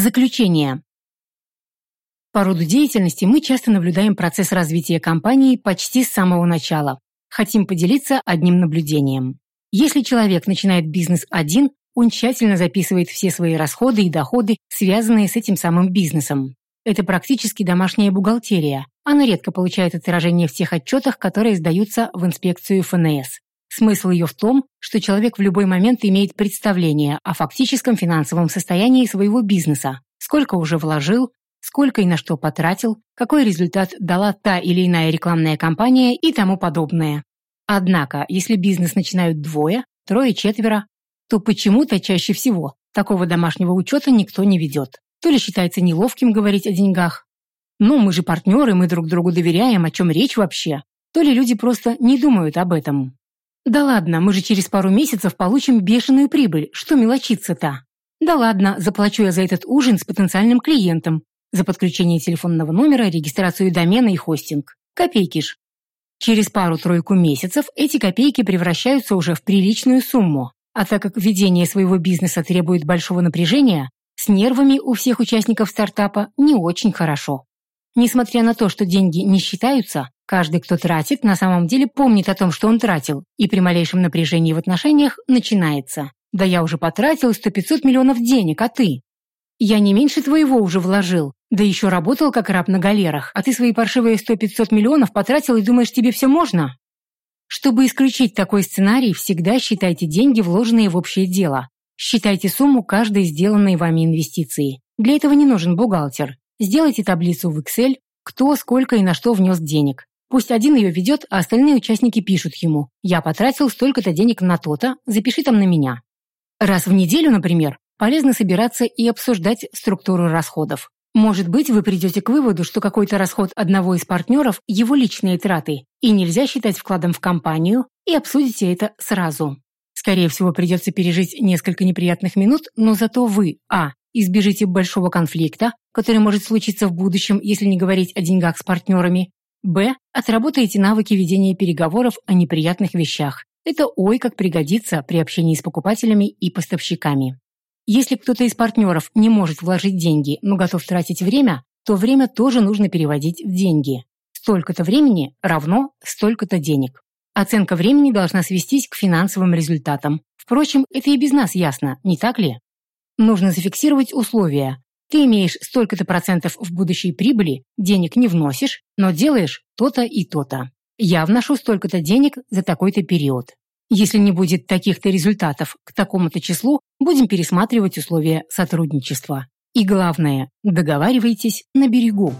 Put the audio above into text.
Заключение. По роду деятельности мы часто наблюдаем процесс развития компании почти с самого начала. Хотим поделиться одним наблюдением. Если человек начинает бизнес один, он тщательно записывает все свои расходы и доходы, связанные с этим самым бизнесом. Это практически домашняя бухгалтерия. Она редко получает отражение в тех отчетах, которые сдаются в инспекцию ФНС. Смысл ее в том, что человек в любой момент имеет представление о фактическом финансовом состоянии своего бизнеса, сколько уже вложил, сколько и на что потратил, какой результат дала та или иная рекламная кампания и тому подобное. Однако, если бизнес начинают двое, трое, четверо, то почему-то чаще всего такого домашнего учета никто не ведет. То ли считается неловким говорить о деньгах. Ну, мы же партнеры, мы друг другу доверяем, о чем речь вообще. То ли люди просто не думают об этом. Да ладно, мы же через пару месяцев получим бешеную прибыль, что мелочиться-то? Да ладно, заплачу я за этот ужин с потенциальным клиентом, за подключение телефонного номера, регистрацию домена и хостинг. Копейки ж. Через пару-тройку месяцев эти копейки превращаются уже в приличную сумму. А так как ведение своего бизнеса требует большого напряжения, с нервами у всех участников стартапа не очень хорошо. Несмотря на то, что деньги не считаются, Каждый, кто тратит, на самом деле помнит о том, что он тратил, и при малейшем напряжении в отношениях начинается. «Да я уже потратил 100-500 миллионов денег, а ты?» «Я не меньше твоего уже вложил, да еще работал как раб на галерах, а ты свои паршивые 100-500 миллионов потратил и думаешь, тебе все можно?» Чтобы исключить такой сценарий, всегда считайте деньги, вложенные в общее дело. Считайте сумму каждой сделанной вами инвестиции. Для этого не нужен бухгалтер. Сделайте таблицу в Excel, кто, сколько и на что внес денег. Пусть один ее ведет, а остальные участники пишут ему «Я потратил столько-то денег на то-то, запиши там на меня». Раз в неделю, например, полезно собираться и обсуждать структуру расходов. Может быть, вы придете к выводу, что какой-то расход одного из партнеров – его личные траты, и нельзя считать вкладом в компанию, и обсудите это сразу. Скорее всего, придется пережить несколько неприятных минут, но зато вы, а, избежите большого конфликта, который может случиться в будущем, если не говорить о деньгах с партнерами, Б. Отработаете навыки ведения переговоров о неприятных вещах. Это ой как пригодится при общении с покупателями и поставщиками. Если кто-то из партнеров не может вложить деньги, но готов тратить время, то время тоже нужно переводить в деньги. Столько-то времени равно столько-то денег. Оценка времени должна свестись к финансовым результатам. Впрочем, это и без нас ясно, не так ли? Нужно зафиксировать условия, ты имеешь столько-то процентов в будущей прибыли, денег не вносишь, но делаешь то-то и то-то. Я вношу столько-то денег за такой-то период. Если не будет таких-то результатов к такому-то числу, будем пересматривать условия сотрудничества. И главное, договаривайтесь на берегу.